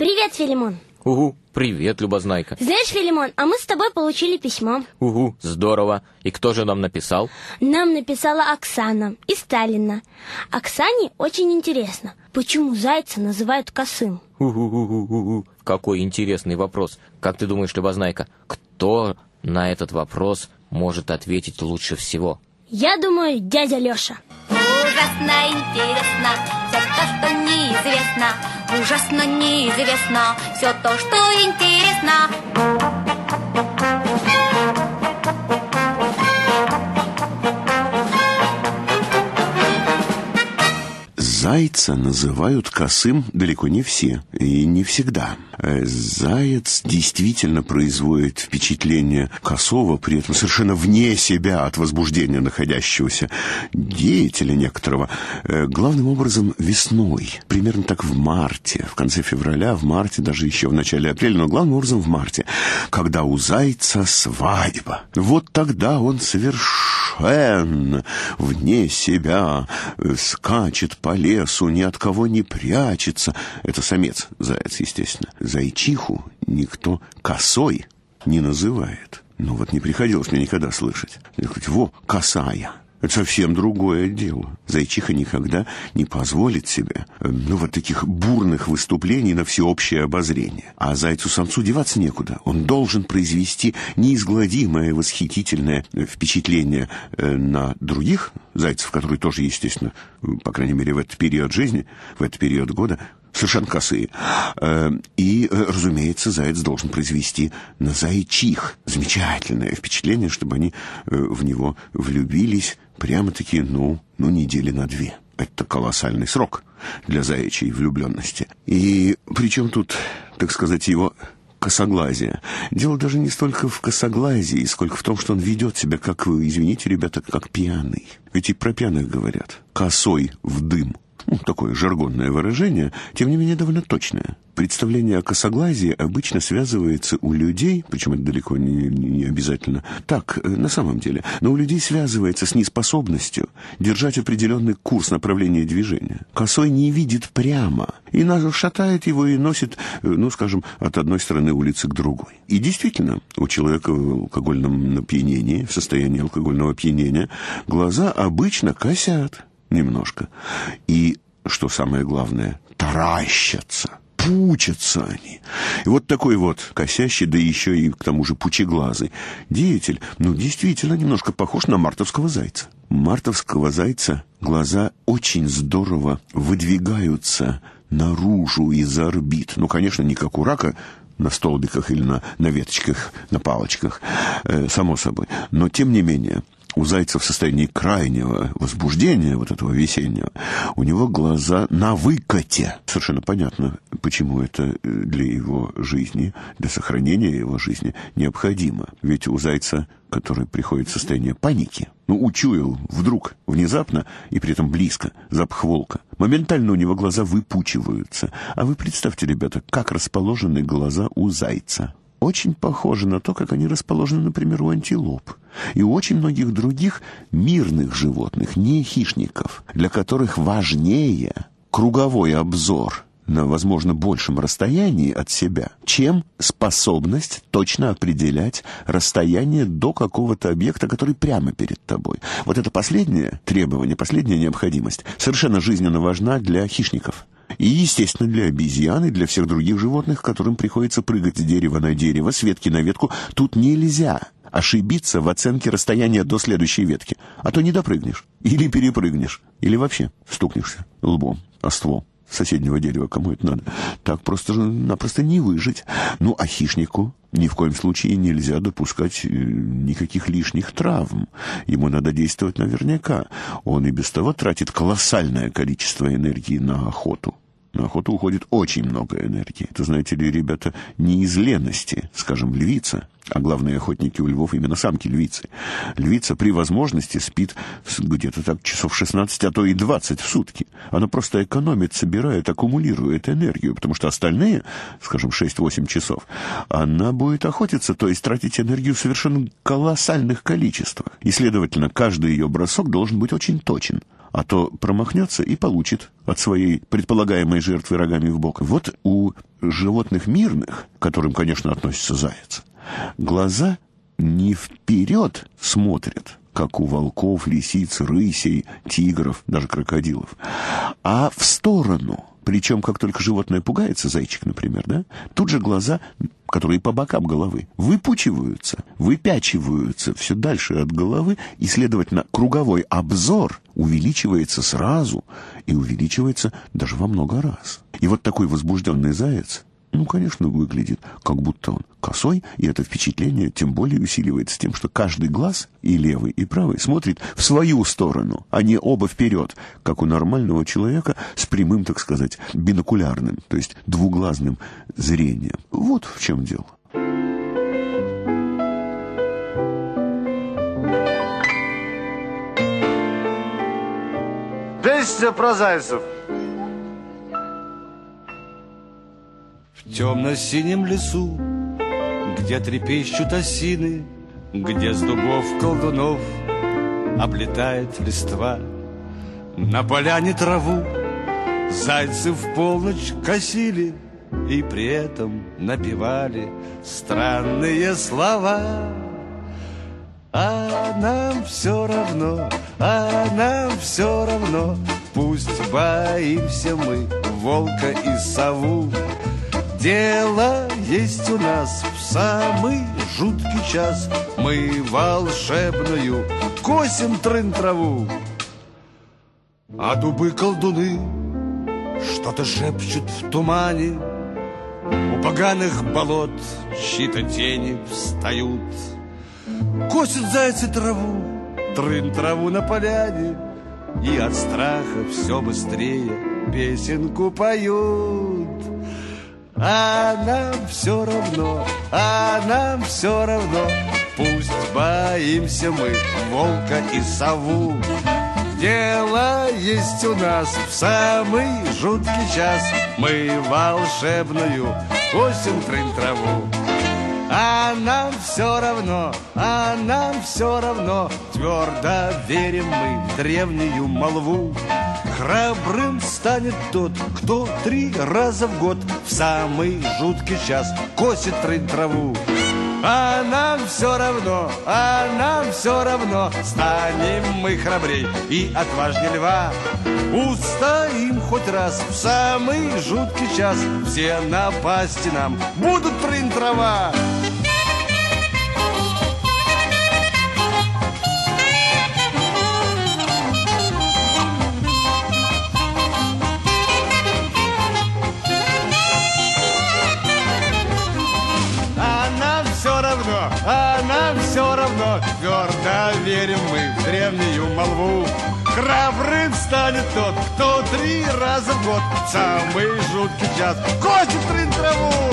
Привет, Филимон. Угу, привет, Любознайка. Знаешь, Филимон, а мы с тобой получили письмо. Угу, здорово. И кто же нам написал? Нам написала Оксана и Сталина. Оксане очень интересно, почему зайца называют косым. Угу, какой интересный вопрос. Как ты думаешь, Любознайка, кто на этот вопрос может ответить лучше всего? Я думаю, дядя Леша. Ужасно интересно все то, что неизвестно ужасно неизвестно все то, что интересно. Зайца называют косым далеко не все и не всегда. Э, заяц действительно производит впечатление косого, при этом совершенно вне себя от возбуждения находящегося деятеля некоторого. Э, главным образом весной, примерно так в марте, в конце февраля, в марте, даже еще в начале апреля, но главным образом в марте, когда у зайца свадьба. Вот тогда он совершенно вне себя э, скачет по лесу, лице ни от кого не прячется. Это самец, заяц, естественно. Зайчиху никто косой не называет. Ну вот не приходилось мне никогда слышать. Во, косая. Это совсем другое дело. Зайчиха никогда не позволит себе, э, ну, вот таких бурных выступлений на всеобщее обозрение. А зайцу-самцу деваться некуда. Он должен произвести неизгладимое восхитительное э, впечатление э, на других зайцев, которые тоже, естественно, по крайней мере, в этот период жизни, в этот период года, совершенно косые. Э, и, э, разумеется, заяц должен произвести на зайчих замечательное впечатление, чтобы они э, в него влюбились прямо-таки, ну, ну, недели на две. Это колоссальный срок для заячьей влюбленности. И причем тут, такое жаргонное выражение, тем не менее довольно точное. Представление о косоглазии обычно связывается у людей, причем это далеко не, не обязательно так э, на самом деле, но у людей связывается с неспособностью держать определенный курс направления движения. Косой не видит прямо, и нас шатает его и носит, э, ну, скажем, от одной стороны улицы к другой. И действительно, у человека в алкогольном опьянении, в состоянии алкогольного опьянения, глаза обычно косят немножко. И, что самое главное, таращатся. Пучатся они. И вот такой вот косящий, да еще и к тому же пучеглазый деятель, ну, действительно, немножко похож на мартовского зайца. Мартовского зайца глаза очень здорово выдвигаются наружу из орбит. Ну, конечно, не как у рака, на столбиках или на, на веточках, на палочках, э, само собой. Но, тем не менее, у зайца в состоянии крайнего возбуждения, вот этого весеннего, у него глаза на выкате. Совершенно понятно, почему это для его жизни, для сохранения его жизни необходимо. Ведь у зайца, который приходит в состояние паники, ну, учуял вдруг, внезапно и при этом близко запах волка, моментально у него глаза выпучиваются. А вы представьте, ребята, И очень многих других мирных животных, не хищников, для которых важнее круговой обзор на, возможно, большем расстоянии от себя, чем способность точно определять расстояние до какого-то объекта, который прямо перед тобой. Вот это последнее требование, последняя необходимость совершенно жизненно важна для хищников. И, естественно, для обезьян и для всех других животных, которым приходится прыгать с дерева на дерево, с ветки на ветку, тут нельзя ошибиться в оценке расстояния до следующей ветки, а то не допрыгнешь или перепрыгнешь, или вообще стукнешься лбом о ствол соседнего дерева, кому это надо. Так просто же напросто не выжить. Ну, а хищнику ни в коем случае нельзя допускать э, никаких лишних травм. Ему надо действовать наверняка. Он и без того тратит колоссальное количество энергии на охоту. На Охоту уходит очень много энергии. Это, знаете ли, ребята, не из лености, скажем, львица, а главные охотники у львов именно самки львицы. Львица при возможности спит где-то так часов 16, а то и 20 в сутки. Она просто экономит, собирает, аккумулирует энергию, потому что остальные, скажем, 6-8 часов, она будет охотиться, то есть тратить энергию в совершенно колоссальных количествах. И, следовательно, каждый ее бросок должен быть очень точен а то промахнется и получит от своей предполагаемой жертвы рогами в бок. Вот у животных мирных, к которым, конечно, относится заяц, глаза не вперед смотрят, как у волков, лисиц, рысей, тигров, даже крокодилов, а в сторону. Причем, как только животное пугается, зайчик, например, да, тут же глаза, которые по бокам головы, выпучиваются, выпячиваются все дальше от головы, и, следовательно, круговой обзор увеличивается сразу и увеличивается даже во много раз. И вот такой возбужденный заяц, ну, конечно, выглядит, как будто он косой, и это впечатление тем более усиливается тем, что каждый глаз, и левый, и правый, смотрит в свою сторону, а не оба вперед, как у нормального человека с прямым, так сказать, бинокулярным, то есть двуглазным зрением. Вот в чем дело. Песня про зайцев. В темно-синем лесу, где трепещут осины, где с дубов колдунов облетает листва. На поляне траву зайцы в полночь косили и при этом напевали странные слова. А нам все равно, а нам все равно, Пусть боимся мы волка и сову. Дело есть у нас в самый жуткий час, Мы волшебную косим трын траву. А дубы колдуны что-то шепчут в тумане, У поганых болот чьи-то тени встают — Косят зайцы траву, трын траву на поляне, И от страха все быстрее песенку поют. А нам все равно, а нам все равно, Пусть боимся мы волка и сову. Дело есть у нас в самый жуткий час Мы волшебную осень трынь траву а нам все равно, а нам все равно, Твердо верим мы в древнюю молву. Храбрым станет тот, кто три раза в год В самый жуткий час косит рыть траву. А нам все равно, а нам все равно Станем мы храбрей и отважнее льва Устоим хоть раз в самый жуткий час Все напасти нам будут трын трава равно, а нам все равно. Гордо верим мы в древнюю молву. Храбрым станет тот, кто три раза в год в самый жуткий час хочет рын траву.